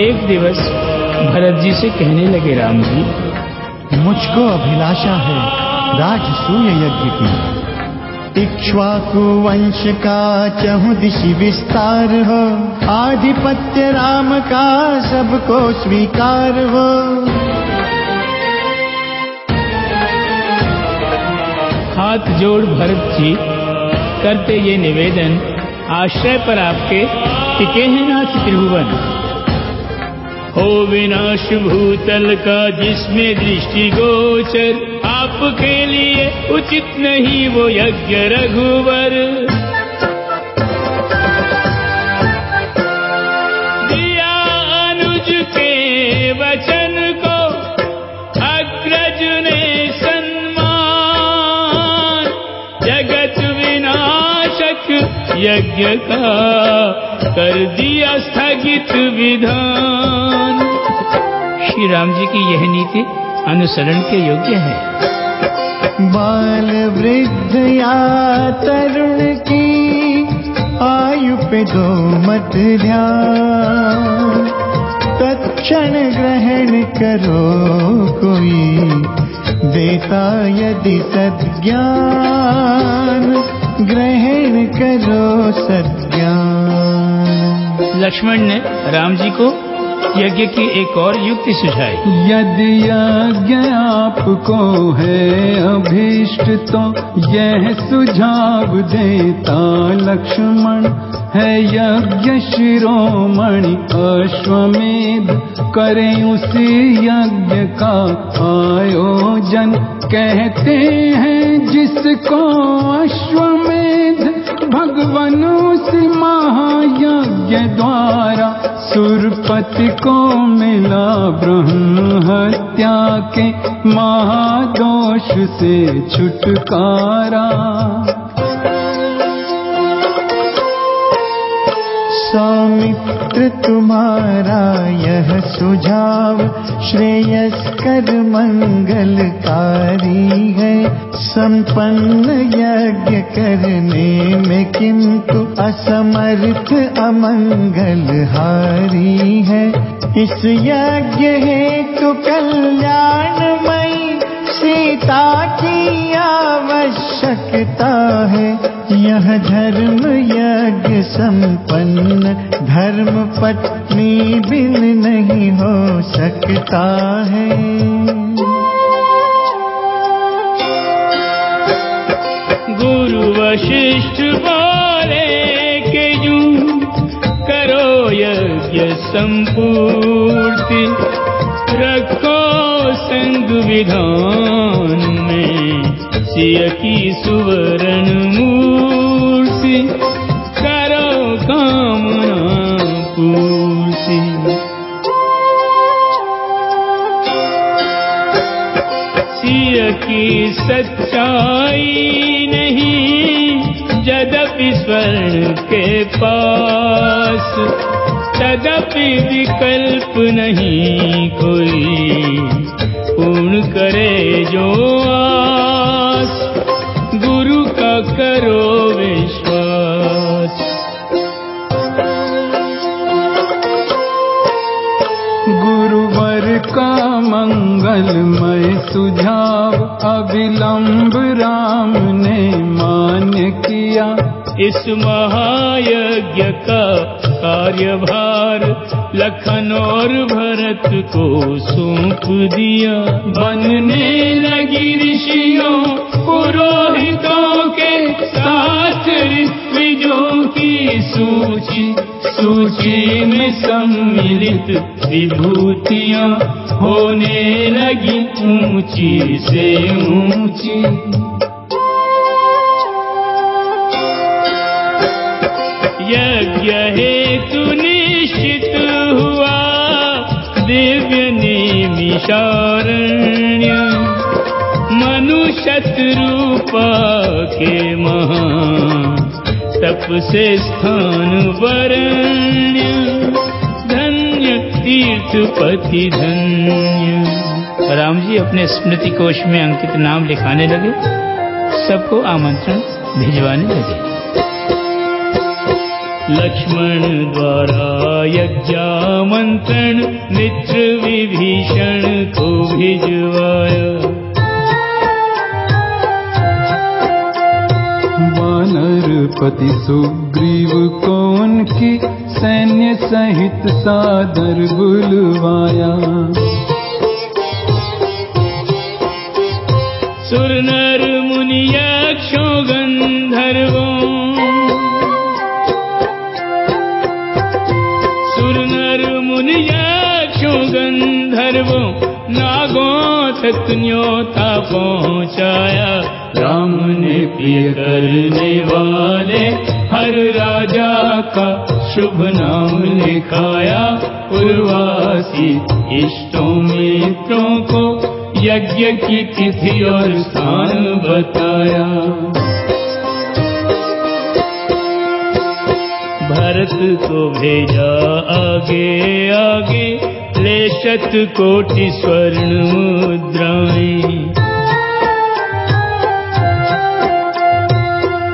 एक दिवस भरत जी से कहने लगे राम जी मुझको अभिलाषा है राजसूय यज्ञ की। इक्ष्वाकु वंश का चहु दिशि विस्तार हो आधिपत्य राम का सबको स्वीकार हो। हाथ जोड़ भरत जी करते ये निवेदन आश्रय पर आपके टिके हैं नाथ त्रिभुवन। हो विनाश भूतल का जिसमें दृष्टि गोचर आपके लिए उचित नहीं वो यज्ञ रघुवर। यज्ञ का कर दिया स्थगित विधान। श्री राम जी की यह नीति अनुसरण के योग्य है। बाल वृद्ध या तरुण की आयु पे दो मत ध्यान। तत्क्षण ग्रहण करो कोई, देता यदि सद्ज्ञान। ग्रहण करो सद्ज्ञान लक्ष्मण ने राम जी को यज्ञ की एक और युक्ति सुझाई। यदि यज्ञ आपको है अभीष्ट तो यह सुझाव देता लक्ष्मण है यज्ञ शिरोमणि अश्वमेध, करें उसी यज्ञ का आयोजन। कहते हैं जिसको अश्वमेध भगवान उस महायज्ञ द्वारा सुरपति को मिला ब्रह्म हत्या के महादोष से छुटकारा। सौमित्र तुम्हारा यह सुझाव, श्रेयस्कर मंगलकारी है। संपन्न यज्ञ करने में किंतु असमर्थ अमंगलहारी है। इस यज्ञ हेतु कल्याणमयी सीता की आवश्यकता है। यह धर्म यज्ञ संपन्न, धर्म पत्नी बिन नहीं हो सकता है। गुरु वशिष्ठ बोले के यूँ करो यज्ञ संपूर्ति, रखो संग विधान में। सिय की सुवर्ण मूर्ति, करो कामना पूर्ति। की सच्चाई नहीं, यद्यपि स्वर्ण के पास, तदपि विकल्प नहीं कोई। पूर्ण करे जो आस का मंगलमय सुझाव अविलंब राम ने मान्य किया। इस महायज्ञ का कार्यभार लखन और भरत को सौंप दिया। बनने लगी ऋषियों, पुरोहितों के साथ ऋत्विजों की सूची। सूची में सम्मिलित विभूतियाँ होने लगी ऊँची से ऊँची। यज्ञ हेतु मनुष्य रूपा के महा तप से स्थान वरण्य धन्य। तीर्थपति धन्य राम जी अपने स्मृति कोश में अंकित नाम लिखाने लगे, सबको आमंत्रण भिजवाने लगे। लक्ष्मण द्वारा यज्ञामंत्रण मित्र विभीषण को भिजवाया। वानर पति सुग्रीव को उनकी सैन्य सहित सादर बुलवाया? सुर गंधर्वों नागों तक न्योता पहुँचाया। राम ने प्रिय करने वाले हर राजा का शुभ नाम लिखाया। उर्वासी इष्टों मित्रों को यज्ञ की तिथि और स्थान बताया। भरत को भेजा आगे आगे। ले शत कोटि स्वर्ण मुद्राएँ।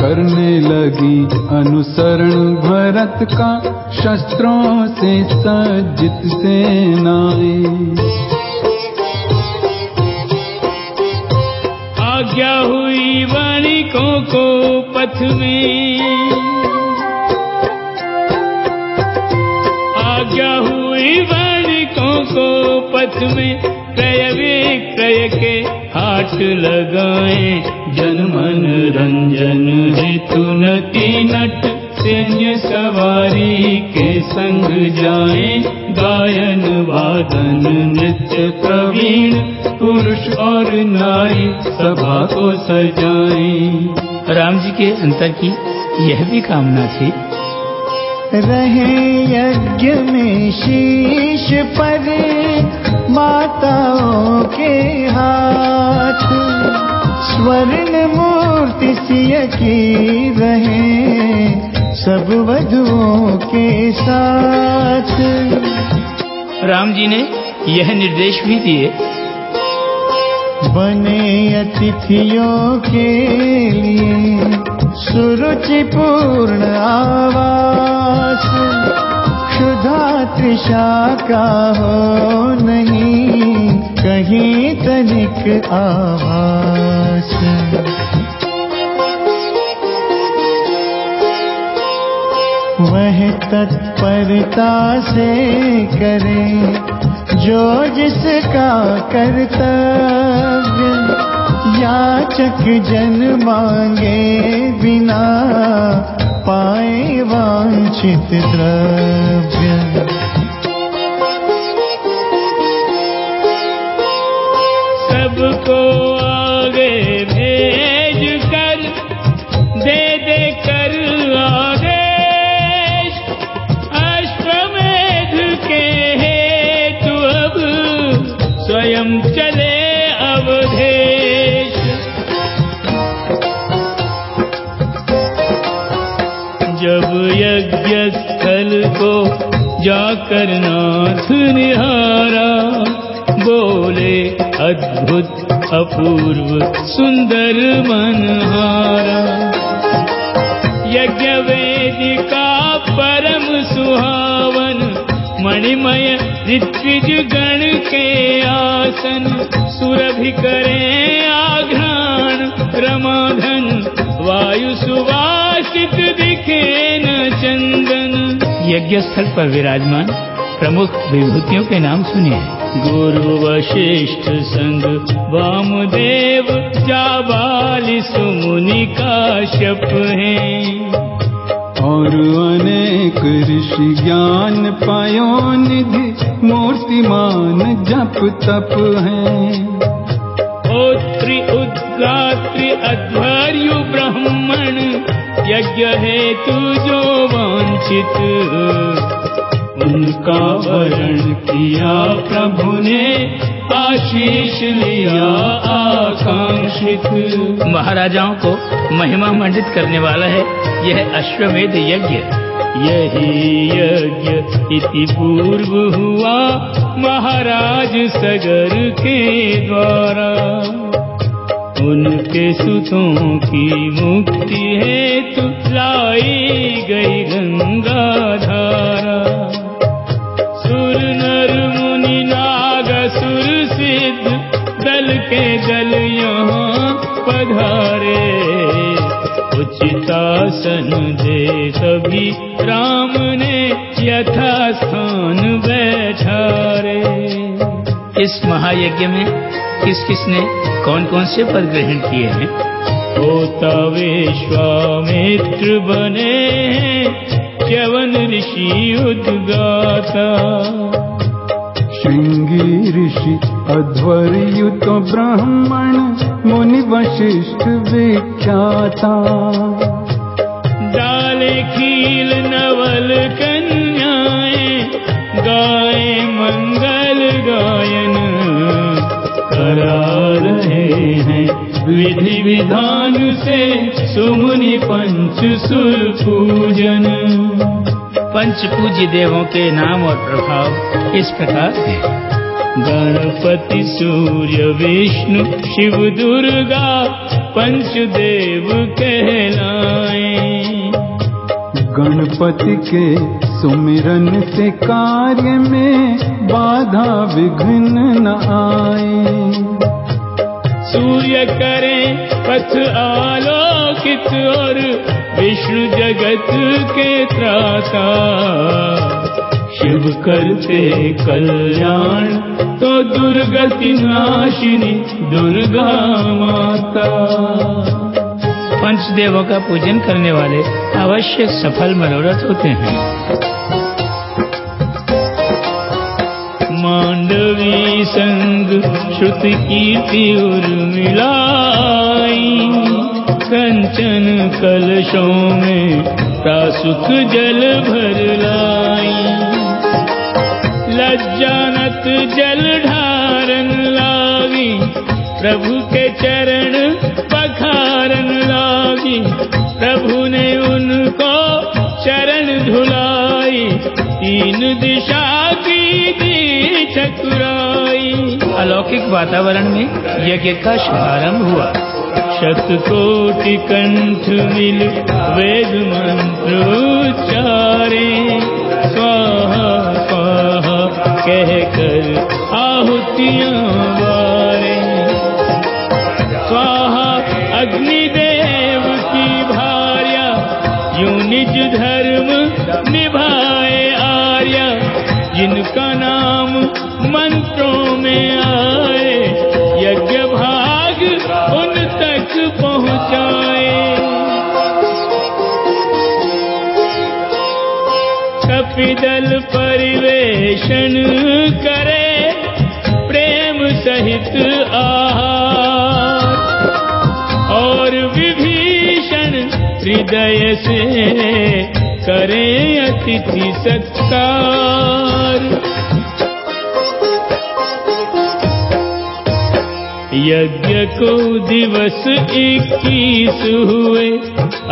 करने लगी अनुसरण भरत का शस्त्रों से सज्जित सेनाएँ। आज्ञा हुई वणिकों को पथ में। वणिकों को पथ में क्रय विक्रय के हाट लगाए। जन मन रंजन हेतु नती नट सैन्य सवारी के संग जाए। गायन, वादन, नृत्य, प्रवीण, पुरुष और नारी सभा को सजाए। राम जी के अंतर की यह भी कामना थी रहे यज्ञ में शीश पर माताओं के हाथ। स्वर्ण मूर्ति सिय की रहे सब वधुओं के साथ। राम जी ने यह निर्देश भी दिए। बने अतिथियों के लिए सुरुचिपूर्ण आवास तृषा का हो नहीं कहीं तनिक आवास वह तत्परता से करे जो जिसका कर्तव्य याचक जन मांगे बिना पाए वांछित द्रव्य। सबको आगे भेज कर दे दे कर आदेश। अश्वमेध के हेतु अब स्वयं चले यज्ञ स्थल को जाकर नाथ निहारा। बोले अद्भुत अपूर्व सुंदर मनहारा। यज्ञ वेदिका परम सुहावन मणिमय ऋत्विज गण के आसन। सुरभि करे आघ्राण रमाधन वायु सुवासित दिखे न चंदन। यज्ञ स्थल पर विराजमान प्रमुख विभूतियों के नाम सुनिए गुरु वशिष्ठ संग वामदेव जाबाली सुमुनि काश्यप हैं। और अनेक ऋषि ज्ञान पायो निधि मूर्तिमान जप तप हैं। होत्री उद्गात्री अध्वर्यु ब्राह्मण यज्ञ है तू जो वांछित। उनका वरण किया प्रभु ने आशीष लिया आकांक्षित। महाराजाओं को महिमा मंडित करने वाला है यह अश्वमेध यज्ञ। यही यज्ञ इति पूर्व हुआ महाराज सगर के द्वारा। उनके सुतों की मुक्ति हेतु लाई गई गंगा धारा। सुर नर मुनि नाग सुर सिद्ध, दल के दल यहाँ पधारे। उचितासन दे सभी राम ने यथा स्थान बैठा रे इस महायज्ञ में किस किसने कौन कौन से पद ग्रहण किए हैं? होता विश्वामित्र बने च्यवन ऋषि उद्गाता। शृंगी ऋषि अध्वर्युत ब्राह्मण मुनि वशिष्ठ विख्याता। डाले खील नवल कन्याएँ करा रहे हैं। विधि विधान से सुमुनि पंच सुर पूजन। पंच पूज्य देवों के नाम और प्रभाव इस प्रकार है गणपति सूर्य विष्णु शिव दुर्गा पंचदेव कहलाए। गणपति के सुमिरन से कार्य में बाधा विघ्न न आए। सूर्य करे पथ आलोकित और विष्णु जगत के त्राता। शिव करते कल्याण तो दुर्गति नाशिनी दुर्गा माता। पंचदेवों का पूजन करने वाले अवश्य सफल मनोरथ होते हैं। मांडवी संग श्रुति कीर्ति उर्मिलाई कंचन कलशों में प्रासुख जल भर लाई। लज्जानत जल ढारन लागी प्रभु के चरण पखारन लागी। प्रभु ने उनको चरण धुलाई। तीन दिशा की दी अलौकिक वातावरण में यज्ञ का शुभारंभ हुआ। शतकोटि कंठ मिल वेद मंत्र उच्चारे। स्वाहा स्वाहा कह कर आहुतियाँ निज धर्म निभाए आर्या, जिनका नाम मंत्रों में आए, यज्ञ भाग उन तक पहुँचाए। कपिदल परिवेशन करे, प्रेम सहित आहार। हृदय से करें अतिथि सत्कार। यज्ञ को दिवस इक्कीस हुए,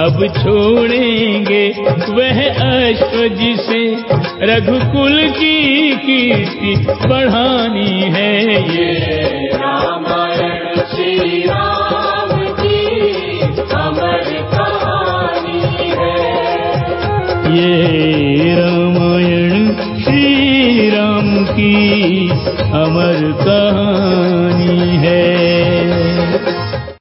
अब छोड़ेंगे वह अश्व जिसे। रघुकुल की कीर्ति बढ़ानी है ये। रामायण, श्री राम। ये रामायण श्री राम की अमर कहानी है।